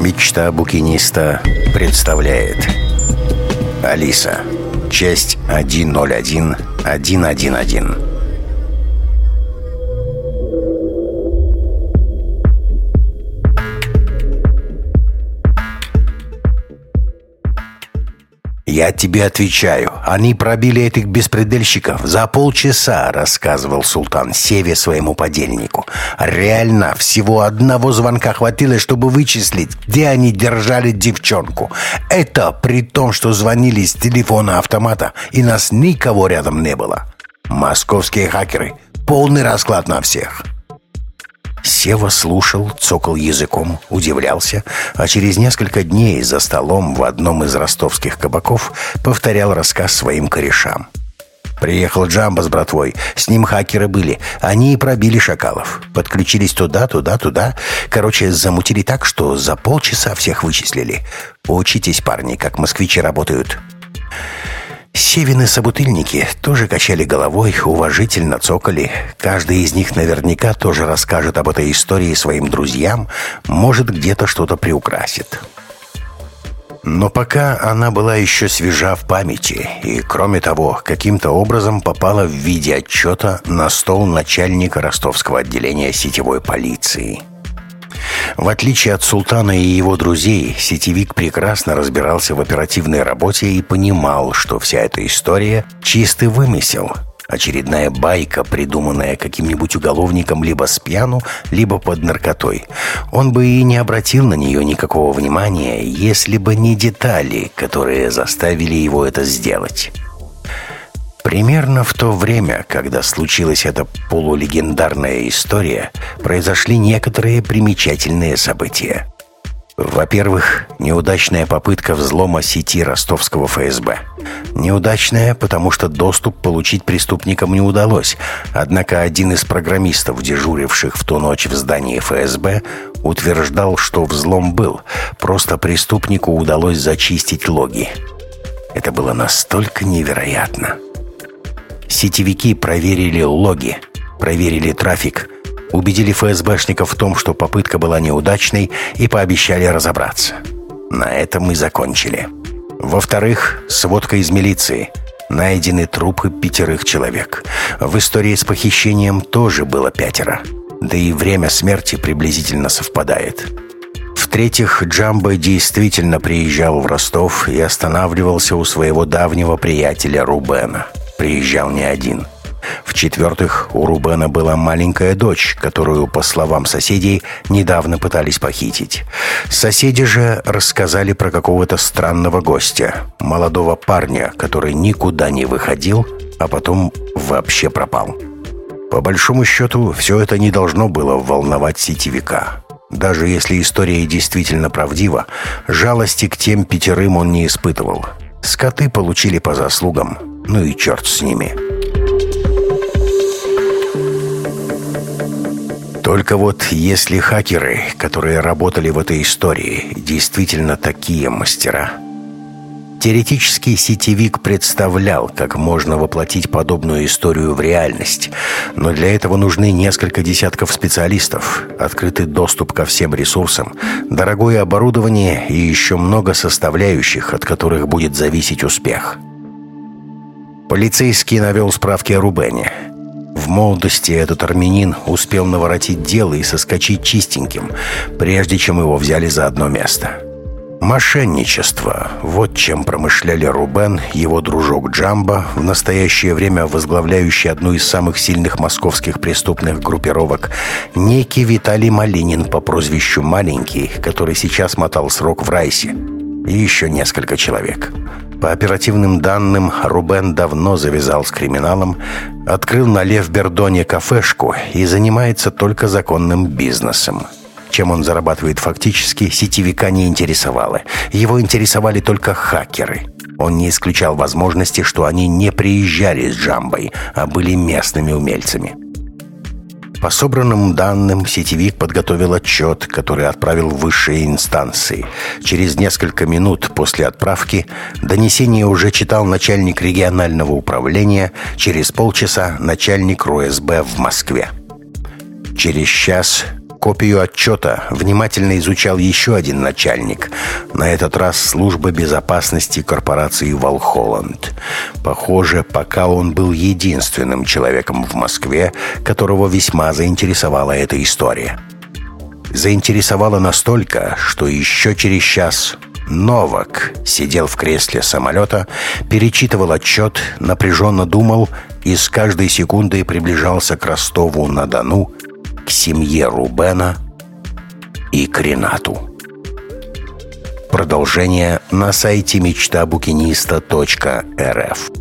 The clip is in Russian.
Мечта букиниста представляет Алиса. Часть 101 111 «Я тебе отвечаю, они пробили этих беспредельщиков за полчаса», рассказывал султан Севе своему подельнику. «Реально, всего одного звонка хватило, чтобы вычислить, где они держали девчонку. Это при том, что звонили с телефона автомата, и нас никого рядом не было. Московские хакеры. Полный расклад на всех». Сева слушал, цокал языком, удивлялся, а через несколько дней за столом в одном из ростовских кабаков повторял рассказ своим корешам. Приехал Джамба с братвой. С ним хакеры были. Они и пробили шакалов. Подключились туда, туда, туда. Короче, замутили так, что за полчаса всех вычислили. Учитесь, парни, как москвичи работают. Севины собутыльники тоже качали головой, уважительно цокали. Каждый из них наверняка тоже расскажет об этой истории своим друзьям, может, где-то что-то приукрасит. Но пока она была еще свежа в памяти, и, кроме того, каким-то образом попала в виде отчета на стол начальника ростовского отделения сетевой полиции – в отличие от Султана и его друзей, сетевик прекрасно разбирался в оперативной работе и понимал, что вся эта история – чистый вымысел, очередная байка, придуманная каким-нибудь уголовником либо с пьяну, либо под наркотой. Он бы и не обратил на нее никакого внимания, если бы не детали, которые заставили его это сделать. Примерно в то время, когда случилась эта полулегендарная история, произошли некоторые примечательные события. Во-первых, неудачная попытка взлома сети ростовского ФСБ. Неудачная, потому что доступ получить преступникам не удалось. Однако один из программистов, дежуривших в ту ночь в здании ФСБ, утверждал, что взлом был. Просто преступнику удалось зачистить логи. Это было настолько невероятно. Сетевики проверили логи, проверили трафик, убедили ФСБшников в том, что попытка была неудачной и пообещали разобраться. На этом мы закончили. Во-вторых, сводка из милиции. Найдены трупы пятерых человек. В истории с похищением тоже было пятеро. Да и время смерти приблизительно совпадает. В-третьих, Джамбо действительно приезжал в Ростов и останавливался у своего давнего приятеля Рубена – приезжал не один. В-четвертых, у Рубена была маленькая дочь, которую, по словам соседей, недавно пытались похитить. Соседи же рассказали про какого-то странного гостя, молодого парня, который никуда не выходил, а потом вообще пропал. По большому счету, все это не должно было волновать сетевика. Даже если история действительно правдива, жалости к тем пятерым он не испытывал. Скоты получили по заслугам – ну и черт с ними. Только вот если хакеры, которые работали в этой истории, действительно такие мастера... Теоретически сетевик представлял, как можно воплотить подобную историю в реальность, но для этого нужны несколько десятков специалистов, открытый доступ ко всем ресурсам, дорогое оборудование и еще много составляющих, от которых будет зависеть успех. Полицейский навел справки о Рубене. В молодости этот армянин успел наворотить дело и соскочить чистеньким, прежде чем его взяли за одно место. Мошенничество. Вот чем промышляли Рубен, его дружок Джамба, в настоящее время возглавляющий одну из самых сильных московских преступных группировок, некий Виталий Малинин по прозвищу Маленький, который сейчас мотал срок в Райсе, и еще несколько человек. По оперативным данным, Рубен давно завязал с криминалом, открыл на Лев-Бердоне кафешку и занимается только законным бизнесом. Чем он зарабатывает фактически, сетевика не интересовало. Его интересовали только хакеры. Он не исключал возможности, что они не приезжали с Джамбой, а были местными умельцами. По собранным данным, сетевик подготовил отчет, который отправил в высшие инстанции. Через несколько минут после отправки донесение уже читал начальник регионального управления, через полчаса начальник РОСБ в Москве. Через час Копию отчета внимательно изучал еще один начальник. На этот раз служба безопасности корпорации «Волхолланд». Похоже, пока он был единственным человеком в Москве, которого весьма заинтересовала эта история. Заинтересовала настолько, что еще через час Новак сидел в кресле самолета, перечитывал отчет, напряженно думал и с каждой секундой приближался к Ростову-на-Дону, семье Рубена и к Ренату. Продолжение на сайте мечтабукиниста.рф